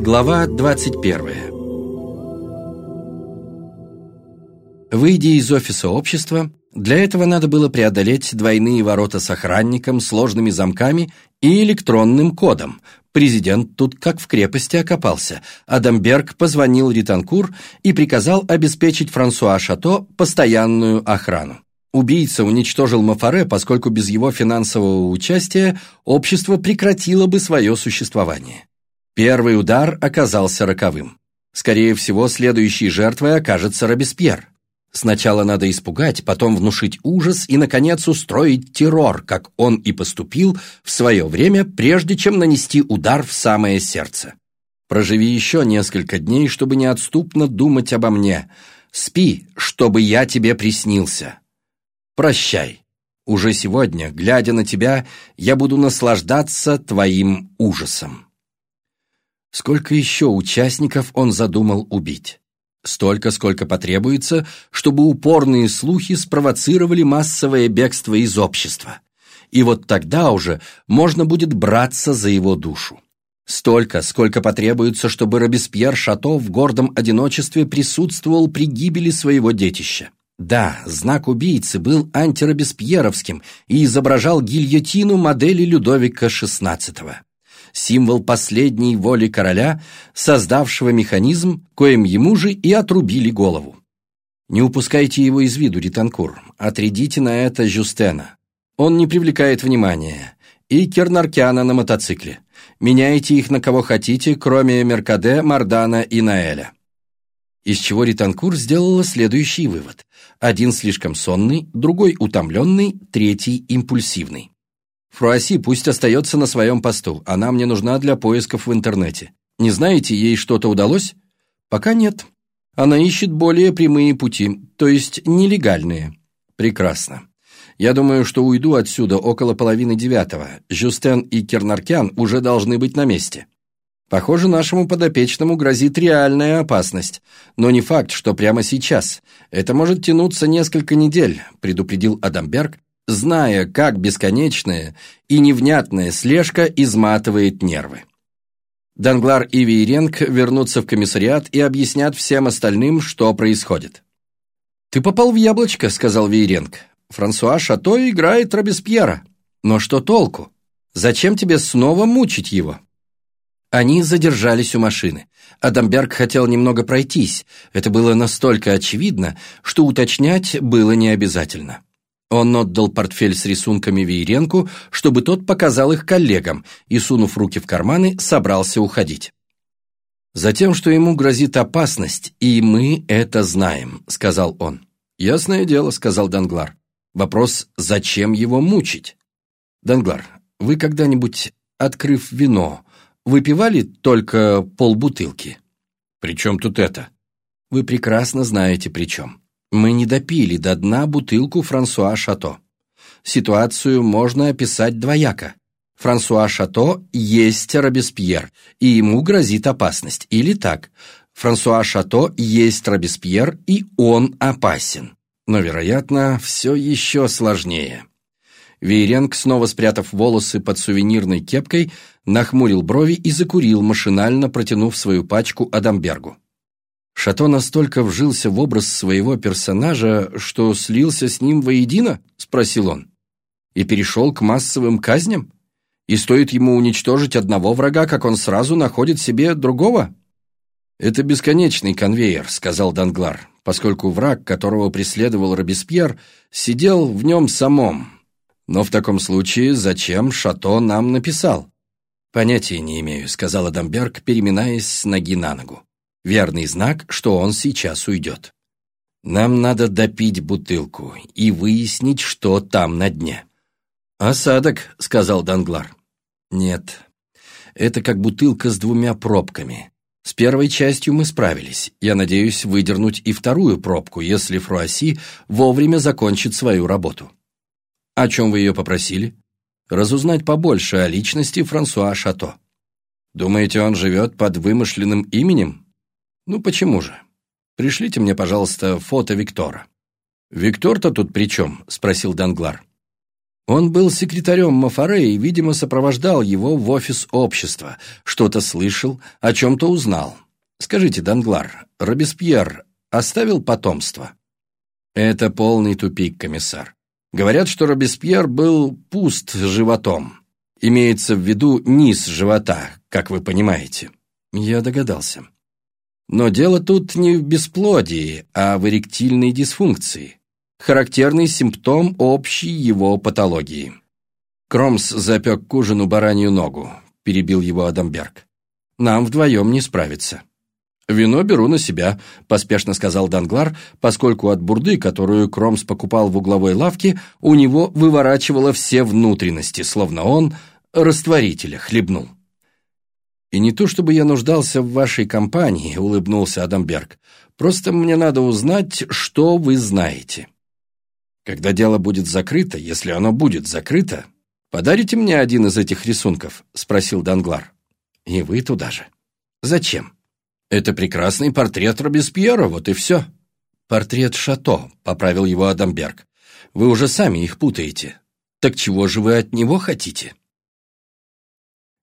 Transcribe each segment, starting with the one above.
Глава 21 Выйдя из офиса общества, для этого надо было преодолеть двойные ворота с охранником, сложными замками и электронным кодом. Президент тут как в крепости окопался. Адамберг позвонил Ританкур и приказал обеспечить Франсуа Шато постоянную охрану. Убийца уничтожил Мафаре, поскольку без его финансового участия общество прекратило бы свое существование. Первый удар оказался роковым. Скорее всего, следующей жертвой окажется Робеспьер. Сначала надо испугать, потом внушить ужас и, наконец, устроить террор, как он и поступил в свое время, прежде чем нанести удар в самое сердце. Проживи еще несколько дней, чтобы неотступно думать обо мне. Спи, чтобы я тебе приснился. Прощай. Уже сегодня, глядя на тебя, я буду наслаждаться твоим ужасом. Сколько еще участников он задумал убить? Столько, сколько потребуется, чтобы упорные слухи спровоцировали массовое бегство из общества. И вот тогда уже можно будет браться за его душу. Столько, сколько потребуется, чтобы Робеспьер Шато в гордом одиночестве присутствовал при гибели своего детища. Да, знак убийцы был антиробеспьеровским и изображал гильотину модели Людовика XVI символ последней воли короля, создавшего механизм, коим ему же и отрубили голову. Не упускайте его из виду, Ританкур, отрядите на это Жюстена. Он не привлекает внимания. И Кернаркяна на мотоцикле. Меняйте их на кого хотите, кроме Меркаде, Мардана и Наэля. Из чего Ританкур сделала следующий вывод. Один слишком сонный, другой утомленный, третий импульсивный. Фруаси пусть остается на своем посту, она мне нужна для поисков в интернете. Не знаете, ей что-то удалось? Пока нет. Она ищет более прямые пути, то есть нелегальные. Прекрасно. Я думаю, что уйду отсюда около половины девятого. Жюстен и Кернаркян уже должны быть на месте. Похоже, нашему подопечному грозит реальная опасность. Но не факт, что прямо сейчас. Это может тянуться несколько недель, предупредил Адамберг, зная, как бесконечная и невнятная слежка изматывает нервы. Данглар и Вейренг вернутся в комиссариат и объяснят всем остальным, что происходит. «Ты попал в яблочко», — сказал Вейренг. «Франсуа Шато играет Робеспьера. Но что толку? Зачем тебе снова мучить его?» Они задержались у машины. Адамберг хотел немного пройтись. Это было настолько очевидно, что уточнять было не обязательно. Он отдал портфель с рисунками Вееренку, чтобы тот показал их коллегам, и, сунув руки в карманы, собрался уходить. «Затем, что ему грозит опасность, и мы это знаем», — сказал он. «Ясное дело», — сказал Данглар. «Вопрос, зачем его мучить?» «Данглар, вы когда-нибудь, открыв вино, выпивали только полбутылки?» «При чем тут это?» «Вы прекрасно знаете, при чем. Мы не допили до дна бутылку Франсуа Шато. Ситуацию можно описать двояко. Франсуа Шато есть Робеспьер, и ему грозит опасность. Или так, Франсуа Шато есть Робеспьер, и он опасен. Но, вероятно, все еще сложнее. Вейренг, снова спрятав волосы под сувенирной кепкой, нахмурил брови и закурил, машинально протянув свою пачку Адамбергу. Шато настолько вжился в образ своего персонажа, что слился с ним воедино? Спросил он. И перешел к массовым казням? И стоит ему уничтожить одного врага, как он сразу находит себе другого? «Это бесконечный конвейер», — сказал Данглар, поскольку враг, которого преследовал Робеспьер, сидел в нем самом. Но в таком случае зачем Шато нам написал? «Понятия не имею», — сказал Адамберг, переминаясь с ноги на ногу. Верный знак, что он сейчас уйдет. Нам надо допить бутылку и выяснить, что там на дне. «Осадок», — сказал Данглар. «Нет, это как бутылка с двумя пробками. С первой частью мы справились. Я надеюсь выдернуть и вторую пробку, если Фруасси вовремя закончит свою работу». «О чем вы ее попросили?» «Разузнать побольше о личности Франсуа Шато». «Думаете, он живет под вымышленным именем?» «Ну почему же? Пришлите мне, пожалуйста, фото Виктора». «Виктор-то тут при чем?» – спросил Данглар. Он был секретарем Мафаре и, видимо, сопровождал его в офис общества, что-то слышал, о чем-то узнал. Скажите, Данглар, Робеспьер оставил потомство? Это полный тупик, комиссар. Говорят, что Робеспьер был пуст животом. Имеется в виду низ живота, как вы понимаете. Я догадался. Но дело тут не в бесплодии, а в эректильной дисфункции. Характерный симптом общей его патологии. Кромс запек к ужину баранью ногу, перебил его Адамберг. Нам вдвоем не справиться. «Вино беру на себя», – поспешно сказал Данглар, поскольку от бурды, которую Кромс покупал в угловой лавке, у него выворачивало все внутренности, словно он растворителя хлебнул. «И не то чтобы я нуждался в вашей компании», — улыбнулся Адамберг. «Просто мне надо узнать, что вы знаете. Когда дело будет закрыто, если оно будет закрыто, подарите мне один из этих рисунков?» — спросил Данглар. «И вы туда же. Зачем?» «Это прекрасный портрет Робеспьера, вот и все». «Портрет Шато», — поправил его Адамберг. «Вы уже сами их путаете. Так чего же вы от него хотите?»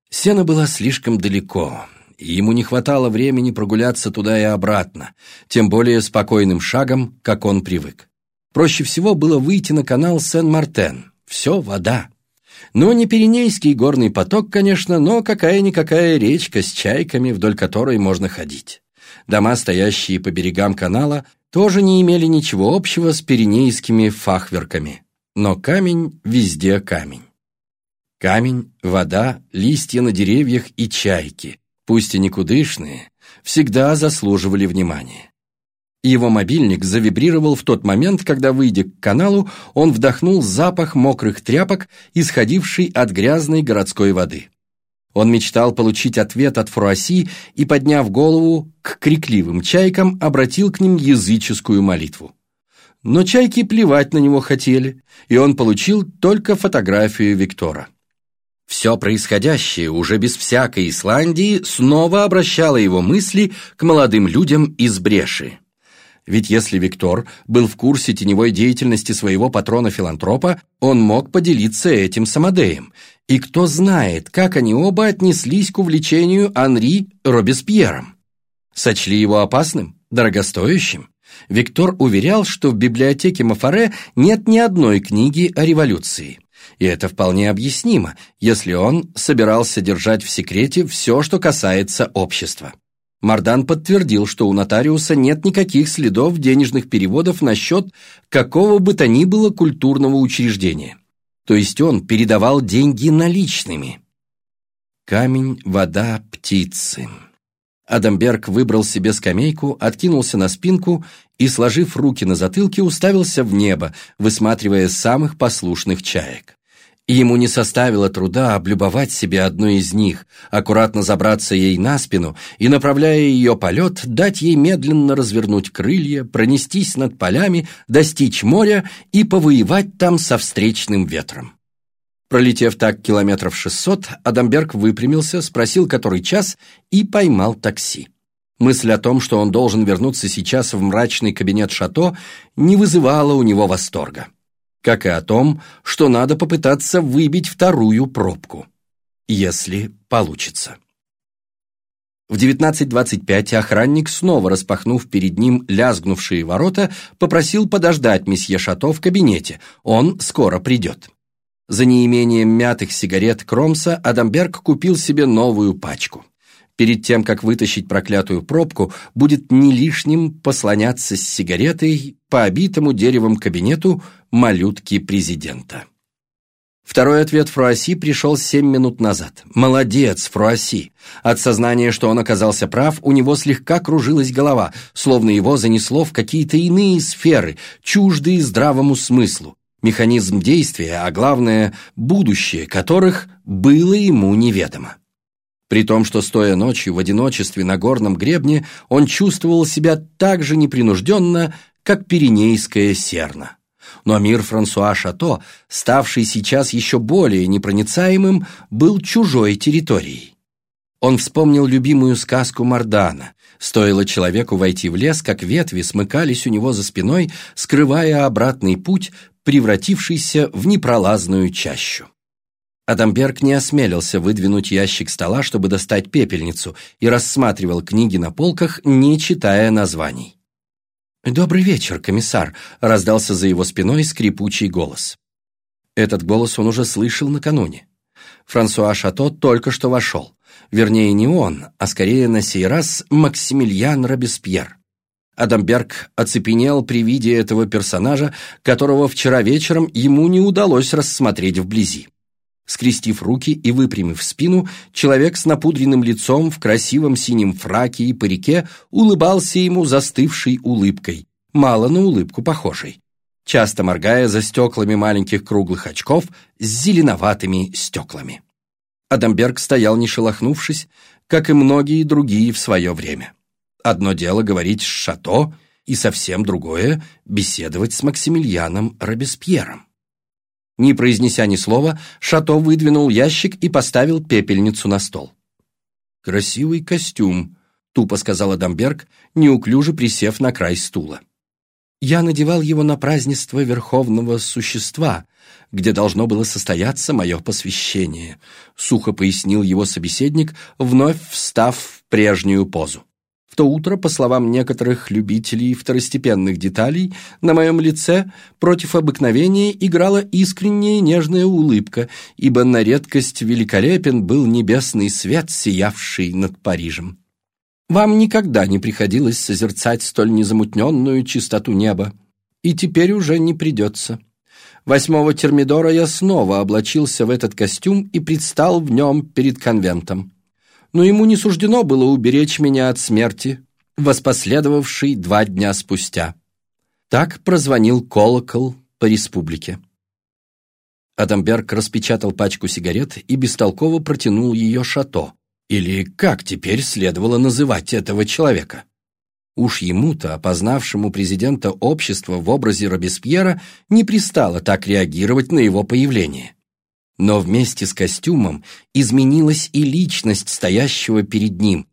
Сена была слишком далеко, и ему не хватало времени прогуляться туда и обратно, тем более спокойным шагом, как он привык. Проще всего было выйти на канал Сен-Мартен. Все вода. Но не Пиренейский горный поток, конечно, но какая-никакая речка с чайками, вдоль которой можно ходить. Дома, стоящие по берегам канала, тоже не имели ничего общего с пиренейскими фахверками. Но камень везде камень. Камень, вода, листья на деревьях и чайки, пусть и никудышные, всегда заслуживали внимания. Его мобильник завибрировал в тот момент, когда, выйдя к каналу, он вдохнул запах мокрых тряпок, исходивший от грязной городской воды. Он мечтал получить ответ от Фруасси и, подняв голову к крикливым чайкам, обратил к ним языческую молитву. Но чайки плевать на него хотели, и он получил только фотографию Виктора. Все происходящее уже без всякой Исландии снова обращало его мысли к молодым людям из Бреши. Ведь если Виктор был в курсе теневой деятельности своего патрона-филантропа, он мог поделиться этим с Амадеем. И кто знает, как они оба отнеслись к увлечению Анри Робеспьером. Сочли его опасным, дорогостоящим. Виктор уверял, что в библиотеке Мафаре нет ни одной книги о революции. И это вполне объяснимо, если он собирался держать в секрете все, что касается общества. Мардан подтвердил, что у нотариуса нет никаких следов денежных переводов на счет какого бы то ни было культурного учреждения. То есть он передавал деньги наличными. Камень, вода, птицы. Адамберг выбрал себе скамейку, откинулся на спинку и, сложив руки на затылке, уставился в небо, высматривая самых послушных чаек ему не составило труда облюбовать себе одну из них, аккуратно забраться ей на спину и, направляя ее полет, дать ей медленно развернуть крылья, пронестись над полями, достичь моря и повоевать там со встречным ветром. Пролетев так километров шестьсот, Адамберг выпрямился, спросил, который час, и поймал такси. Мысль о том, что он должен вернуться сейчас в мрачный кабинет Шато, не вызывала у него восторга как и о том, что надо попытаться выбить вторую пробку, если получится. В 19.25 охранник, снова распахнув перед ним лязгнувшие ворота, попросил подождать месье Шато в кабинете, он скоро придет. За неимением мятых сигарет Кромса Адамберг купил себе новую пачку. Перед тем, как вытащить проклятую пробку, будет не лишним послоняться с сигаретой по обитому деревом кабинету малютки президента. Второй ответ Фруаси пришел семь минут назад. «Молодец, Фруаси!» От сознания, что он оказался прав, у него слегка кружилась голова, словно его занесло в какие-то иные сферы, чуждые здравому смыслу. Механизм действия, а главное, будущее которых было ему неведомо. При том, что, стоя ночью в одиночестве на горном гребне, он чувствовал себя так же непринужденно, как пиренейская серна. Но мир Франсуа Шато, ставший сейчас еще более непроницаемым, был чужой территорией. Он вспомнил любимую сказку Мардана. Стоило человеку войти в лес, как ветви смыкались у него за спиной, скрывая обратный путь превратившийся в непролазную чащу. Адамберг не осмелился выдвинуть ящик стола, чтобы достать пепельницу, и рассматривал книги на полках, не читая названий. «Добрый вечер, комиссар», — раздался за его спиной скрипучий голос. Этот голос он уже слышал накануне. Франсуа Шато только что вошел. Вернее, не он, а скорее на сей раз Максимилиан Робеспьер. Адамберг оцепенел при виде этого персонажа, которого вчера вечером ему не удалось рассмотреть вблизи. Скрестив руки и выпрямив спину, человек с напудренным лицом в красивом синем фраке и парике улыбался ему застывшей улыбкой, мало на улыбку похожей часто моргая за стеклами маленьких круглых очков с зеленоватыми стеклами. Адамберг стоял не шелохнувшись, как и многие другие в свое время. Одно дело говорить с Шато, и совсем другое — беседовать с Максимилианом Робеспьером. Не произнеся ни слова, Шато выдвинул ящик и поставил пепельницу на стол. «Красивый костюм», — тупо сказал Адамберг, неуклюже присев на край стула. Я надевал его на празднество Верховного Существа, где должно было состояться мое посвящение», — сухо пояснил его собеседник, вновь встав в прежнюю позу. То утро, по словам некоторых любителей второстепенных деталей, на моем лице против обыкновения играла искренняя нежная улыбка, ибо на редкость великолепен был небесный свет, сиявший над Парижем. Вам никогда не приходилось созерцать столь незамутненную чистоту неба, и теперь уже не придется. Восьмого термидора я снова облачился в этот костюм и предстал в нем перед конвентом. Но ему не суждено было уберечь меня от смерти, воспоследовавшей два дня спустя. Так прозвонил колокол по республике. Адамберг распечатал пачку сигарет и бестолково протянул ее шато, или как теперь следовало называть этого человека? Уж ему-то, опознавшему президента общества в образе Робеспьера, не пристало так реагировать на его появление. Но вместе с костюмом изменилась и личность стоящего перед ним,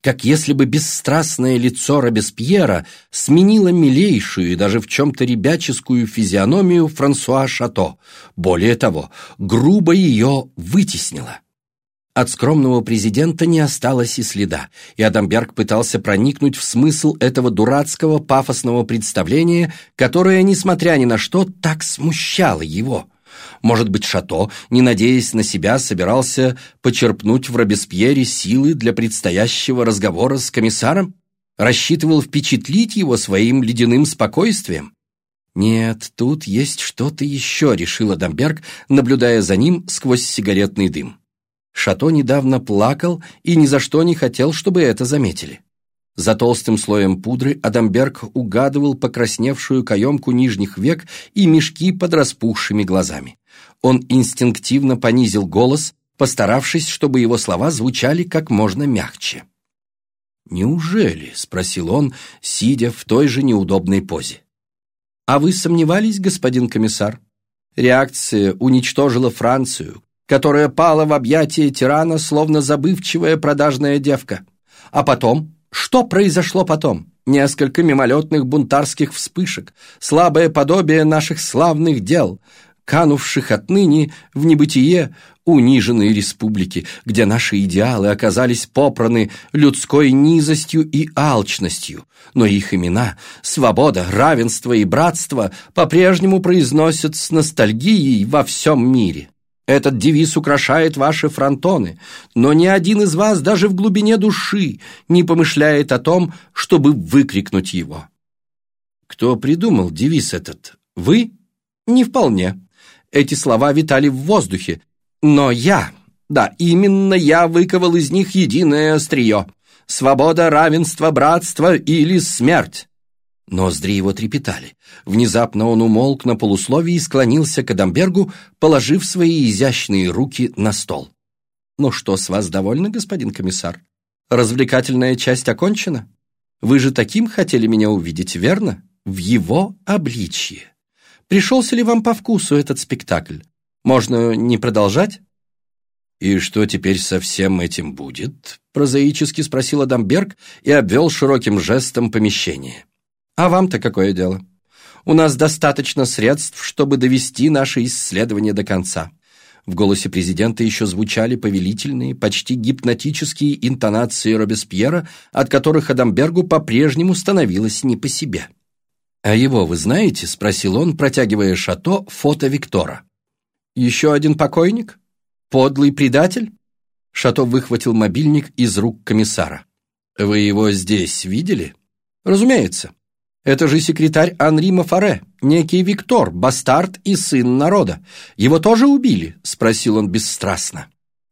как если бы бесстрастное лицо Робеспьера сменило милейшую и даже в чем-то ребяческую физиономию Франсуа Шато. Более того, грубо ее вытеснило. От скромного президента не осталось и следа, и Адамберг пытался проникнуть в смысл этого дурацкого пафосного представления, которое, несмотря ни на что, так смущало его. Может быть, Шато, не надеясь на себя, собирался почерпнуть в Робеспьере силы для предстоящего разговора с комиссаром? Рассчитывал впечатлить его своим ледяным спокойствием? Нет, тут есть что-то еще, решил Адамберг, наблюдая за ним сквозь сигаретный дым. Шато недавно плакал и ни за что не хотел, чтобы это заметили. За толстым слоем пудры Адамберг угадывал покрасневшую каемку нижних век и мешки под распухшими глазами. Он инстинктивно понизил голос, постаравшись, чтобы его слова звучали как можно мягче. «Неужели?» — спросил он, сидя в той же неудобной позе. «А вы сомневались, господин комиссар? Реакция уничтожила Францию, которая пала в объятия тирана, словно забывчивая продажная девка. А потом? Что произошло потом? Несколько мимолетных бунтарских вспышек, слабое подобие наших славных дел, канувших отныне в небытие униженной республики, где наши идеалы оказались попраны людской низостью и алчностью, но их имена — свобода, равенство и братство — по-прежнему произносят с ностальгией во всем мире. Этот девиз украшает ваши фронтоны, но ни один из вас даже в глубине души не помышляет о том, чтобы выкрикнуть его. Кто придумал девиз этот? Вы? Не вполне. Эти слова витали в воздухе. Но я, да, именно я выковал из них единое острие. Свобода, равенство, братство или смерть. Ноздри его трепетали. Внезапно он умолк на полусловии и склонился к Адамбергу, положив свои изящные руки на стол. «Ну что, с вас довольны, господин комиссар? Развлекательная часть окончена? Вы же таким хотели меня увидеть, верно? В его обличье. Пришелся ли вам по вкусу этот спектакль? Можно не продолжать?» «И что теперь со всем этим будет?» — прозаически спросил Адамберг и обвел широким жестом помещение. А вам-то какое дело? У нас достаточно средств, чтобы довести наше исследование до конца». В голосе президента еще звучали повелительные, почти гипнотические интонации Робеспьера, от которых Адамбергу по-прежнему становилось не по себе. «А его вы знаете?» — спросил он, протягивая шато фото Виктора. «Еще один покойник? Подлый предатель?» Шато выхватил мобильник из рук комиссара. «Вы его здесь видели?» «Разумеется. Это же секретарь Анри Мафаре, некий Виктор, бастард и сын народа. Его тоже убили?» — спросил он бесстрастно.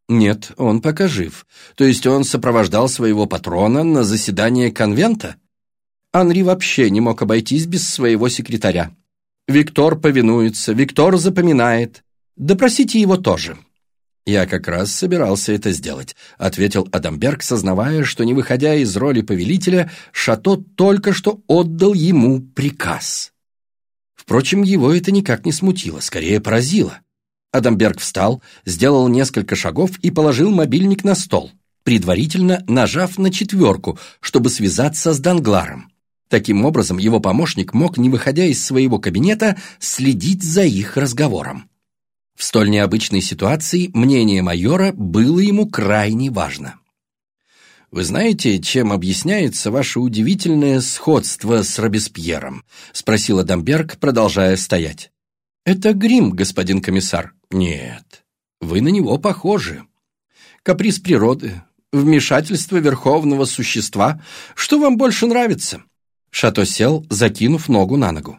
«Нет, он пока жив. То есть он сопровождал своего патрона на заседание конвента?» Анри вообще не мог обойтись без своего секретаря. Виктор повинуется, Виктор запоминает. Допросите его тоже. «Я как раз собирался это сделать», — ответил Адамберг, сознавая, что, не выходя из роли повелителя, Шато только что отдал ему приказ. Впрочем, его это никак не смутило, скорее поразило. Адамберг встал, сделал несколько шагов и положил мобильник на стол, предварительно нажав на четверку, чтобы связаться с Дангларом. Таким образом, его помощник мог, не выходя из своего кабинета, следить за их разговором. В столь необычной ситуации мнение майора было ему крайне важно. «Вы знаете, чем объясняется ваше удивительное сходство с Робеспьером?» — спросил Адамберг, продолжая стоять. «Это грим, господин комиссар». «Нет, вы на него похожи. Каприз природы, вмешательство верховного существа. Что вам больше нравится?» Шато сел, закинув ногу на ногу.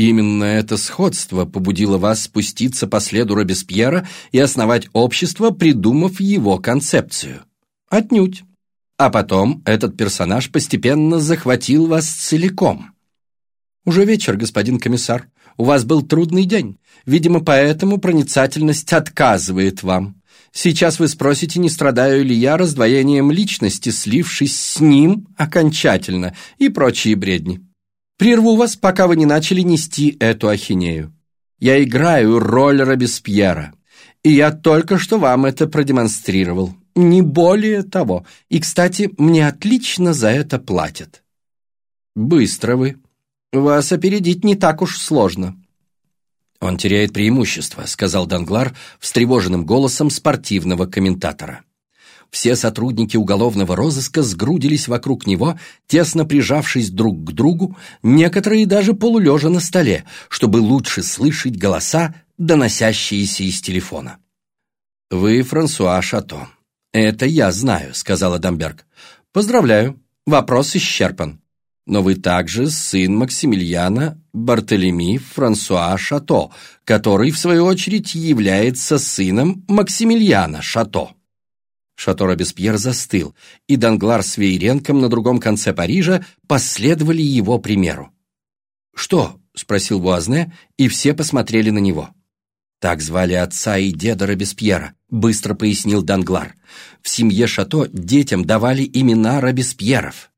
Именно это сходство побудило вас спуститься по следу Робеспьера и основать общество, придумав его концепцию. Отнюдь. А потом этот персонаж постепенно захватил вас целиком. Уже вечер, господин комиссар. У вас был трудный день. Видимо, поэтому проницательность отказывает вам. Сейчас вы спросите, не страдаю ли я раздвоением личности, слившись с ним окончательно, и прочие бредни. Прерву вас, пока вы не начали нести эту ахинею. Я играю роль Робеспьера, и я только что вам это продемонстрировал. Не более того. И, кстати, мне отлично за это платят. Быстро вы. Вас опередить не так уж сложно. Он теряет преимущество, сказал Данглар встревоженным голосом спортивного комментатора. Все сотрудники уголовного розыска сгрудились вокруг него, тесно прижавшись друг к другу, некоторые даже полулежа на столе, чтобы лучше слышать голоса, доносящиеся из телефона. «Вы Франсуа Шато». «Это я знаю», — сказал Адамберг. «Поздравляю, вопрос исчерпан. Но вы также сын Максимилиана Бартолеми Франсуа Шато, который, в свою очередь, является сыном Максимилиана Шато». Шато Робеспьер застыл, и Данглар с Вейренком на другом конце Парижа последовали его примеру. «Что?» — спросил Буазне, и все посмотрели на него. «Так звали отца и деда Робеспьера», — быстро пояснил Данглар. «В семье Шато детям давали имена Робеспьеров».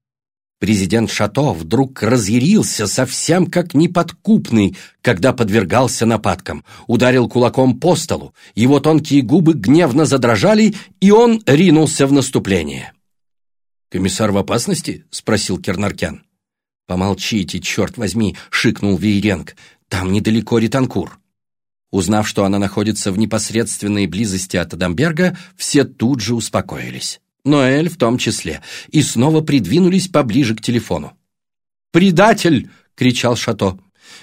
Президент Шато вдруг разъярился совсем как неподкупный, когда подвергался нападкам. Ударил кулаком по столу, его тонкие губы гневно задрожали, и он ринулся в наступление. «Комиссар в опасности?» — спросил Кернаркян. «Помолчите, черт возьми!» — шикнул Вейренг. «Там недалеко Ританкур». Узнав, что она находится в непосредственной близости от Адамберга, все тут же успокоились. Ноэль в том числе, и снова придвинулись поближе к телефону. «Предатель!» — кричал Шато.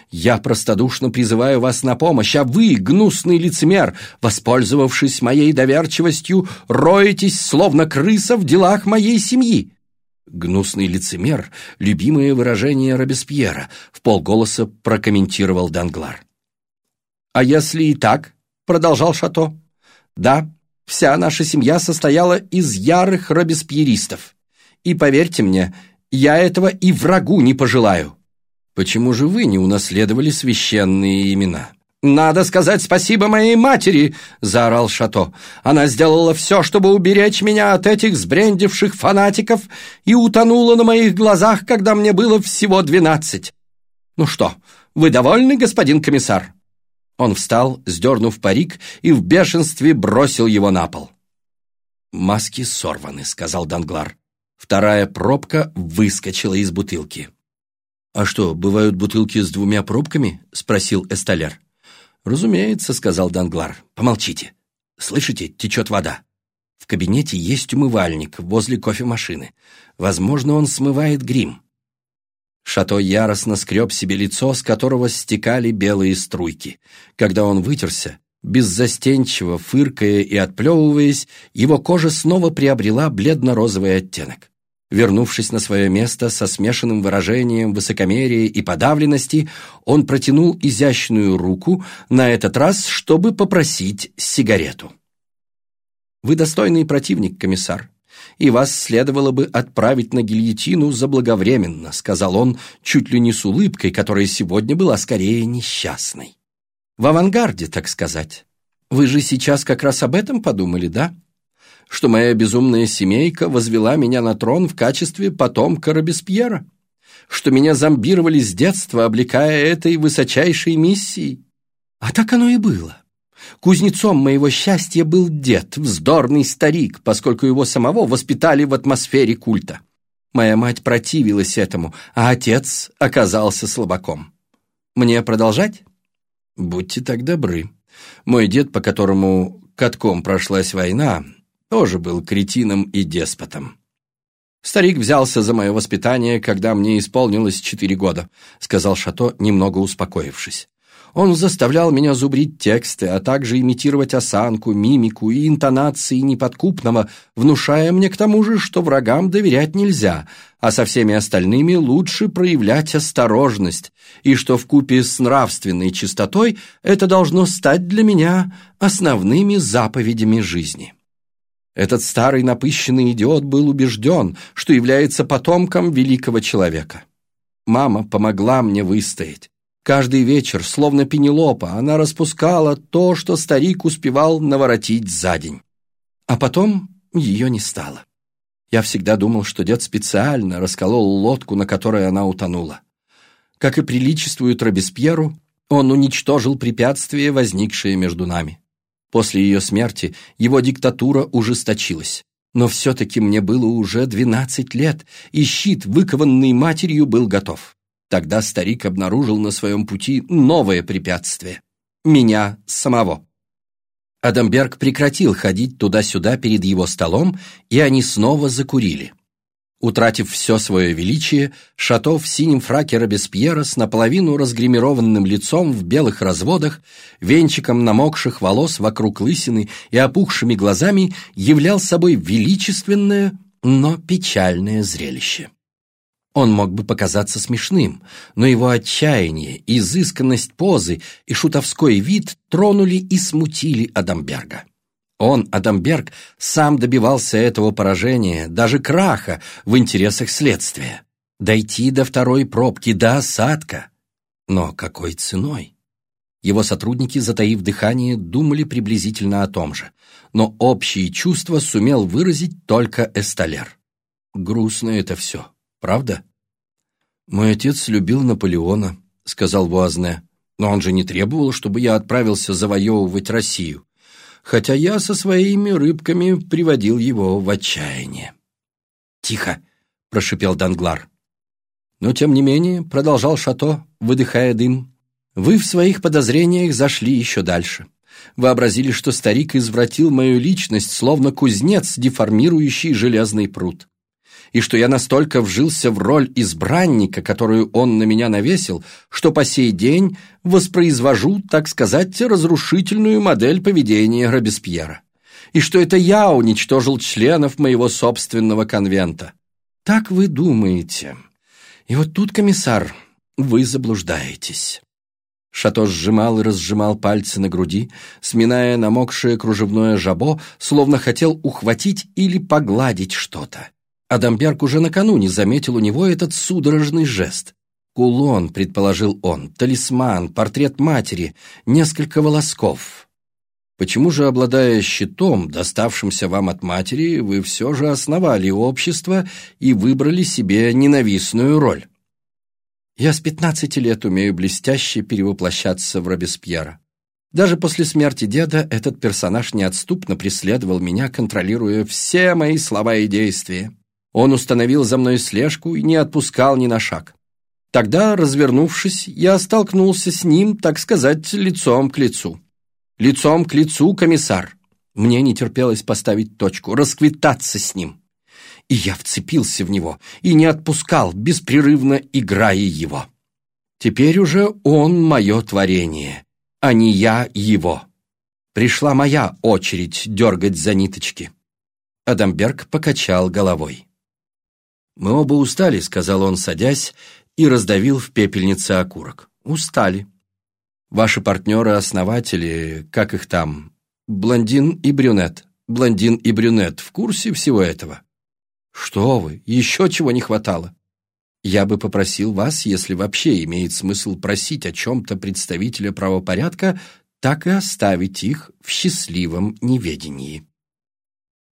«Я простодушно призываю вас на помощь, а вы, гнусный лицемер, воспользовавшись моей доверчивостью, роетесь, словно крыса, в делах моей семьи». «Гнусный лицемер» — любимое выражение Робеспьера, — в полголоса прокомментировал Данглар. «А если и так?» — продолжал Шато. «Да, Вся наша семья состояла из ярых робеспьеристов. И поверьте мне, я этого и врагу не пожелаю. Почему же вы не унаследовали священные имена? «Надо сказать спасибо моей матери!» — заорал Шато. «Она сделала все, чтобы уберечь меня от этих сбрендивших фанатиков и утонула на моих глазах, когда мне было всего двенадцать. Ну что, вы довольны, господин комиссар?» Он встал, сдернув парик, и в бешенстве бросил его на пол. «Маски сорваны», — сказал Данглар. Вторая пробка выскочила из бутылки. «А что, бывают бутылки с двумя пробками?» — спросил Эсталер. «Разумеется», — сказал Данглар. «Помолчите. Слышите, течет вода. В кабинете есть умывальник возле кофемашины. Возможно, он смывает грим». Шато яростно скреб себе лицо, с которого стекали белые струйки. Когда он вытерся, беззастенчиво фыркая и отплевываясь, его кожа снова приобрела бледно-розовый оттенок. Вернувшись на свое место со смешанным выражением высокомерия и подавленности, он протянул изящную руку, на этот раз, чтобы попросить сигарету. «Вы достойный противник, комиссар, и вас следовало бы отправить на гильотину заблаговременно», сказал он чуть ли не с улыбкой, которая сегодня была скорее несчастной. «В авангарде, так сказать. Вы же сейчас как раз об этом подумали, да?» что моя безумная семейка возвела меня на трон в качестве потомка Робеспьера, что меня зомбировали с детства, облекая этой высочайшей миссией. А так оно и было. Кузнецом моего счастья был дед, вздорный старик, поскольку его самого воспитали в атмосфере культа. Моя мать противилась этому, а отец оказался слабаком. Мне продолжать? Будьте так добры. Мой дед, по которому катком прошлась война, тоже был кретином и деспотом. «Старик взялся за мое воспитание, когда мне исполнилось четыре года», сказал Шато, немного успокоившись. Он заставлял меня зубрить тексты, а также имитировать осанку, мимику и интонации неподкупного, внушая мне к тому же, что врагам доверять нельзя, а со всеми остальными лучше проявлять осторожность, и что в купе с нравственной чистотой это должно стать для меня основными заповедями жизни. Этот старый напыщенный идиот был убежден, что является потомком великого человека. Мама помогла мне выстоять. Каждый вечер, словно пенелопа, она распускала то, что старик успевал наворотить за день. А потом ее не стало. Я всегда думал, что дед специально расколол лодку, на которой она утонула. Как и приличествует Робеспьеру, он уничтожил препятствие, возникшее между нами. После ее смерти его диктатура ужесточилась. Но все-таки мне было уже двенадцать лет, и щит, выкованный матерью, был готов. Тогда старик обнаружил на своем пути новое препятствие — меня самого. Адамберг прекратил ходить туда-сюда перед его столом, и они снова закурили. Утратив все свое величие, Шато в синем фраке Робеспьера с наполовину разгримированным лицом в белых разводах, венчиком намокших волос вокруг лысины и опухшими глазами являл собой величественное, но печальное зрелище. Он мог бы показаться смешным, но его отчаяние, изысканность позы и шутовской вид тронули и смутили Адамберга. Он, Адамберг, сам добивался этого поражения, даже краха, в интересах следствия. Дойти до второй пробки, до осадка. Но какой ценой? Его сотрудники, затаив дыхание, думали приблизительно о том же. Но общие чувства сумел выразить только Эсталер. Грустно это все, правда? «Мой отец любил Наполеона», — сказал Буазне. «Но он же не требовал, чтобы я отправился завоевывать Россию хотя я со своими рыбками приводил его в отчаяние. «Тихо!» — прошипел Данглар. Но, тем не менее, продолжал Шато, выдыхая дым, «вы в своих подозрениях зашли еще дальше. Вообразили, что старик извратил мою личность, словно кузнец, деформирующий железный пруд и что я настолько вжился в роль избранника, которую он на меня навесил, что по сей день воспроизвожу, так сказать, разрушительную модель поведения Робеспьера, и что это я уничтожил членов моего собственного конвента. Так вы думаете. И вот тут, комиссар, вы заблуждаетесь. Шато сжимал и разжимал пальцы на груди, сминая намокшее кружевное жабо, словно хотел ухватить или погладить что-то. Адамберг уже накануне заметил у него этот судорожный жест. Кулон, предположил он, талисман, портрет матери, несколько волосков. Почему же, обладая щитом, доставшимся вам от матери, вы все же основали общество и выбрали себе ненавистную роль? Я с пятнадцати лет умею блестяще перевоплощаться в Робеспьера. Даже после смерти деда этот персонаж неотступно преследовал меня, контролируя все мои слова и действия. Он установил за мной слежку и не отпускал ни на шаг. Тогда, развернувшись, я столкнулся с ним, так сказать, лицом к лицу. Лицом к лицу, комиссар. Мне не терпелось поставить точку, расквитаться с ним. И я вцепился в него и не отпускал, беспрерывно играя его. Теперь уже он мое творение, а не я его. Пришла моя очередь дергать за ниточки. Адамберг покачал головой. «Мы оба устали», — сказал он, садясь, и раздавил в пепельнице окурок. «Устали. Ваши партнеры-основатели, как их там, блондин и брюнет, блондин и брюнет, в курсе всего этого?» «Что вы, еще чего не хватало?» «Я бы попросил вас, если вообще имеет смысл просить о чем-то представителя правопорядка, так и оставить их в счастливом неведении».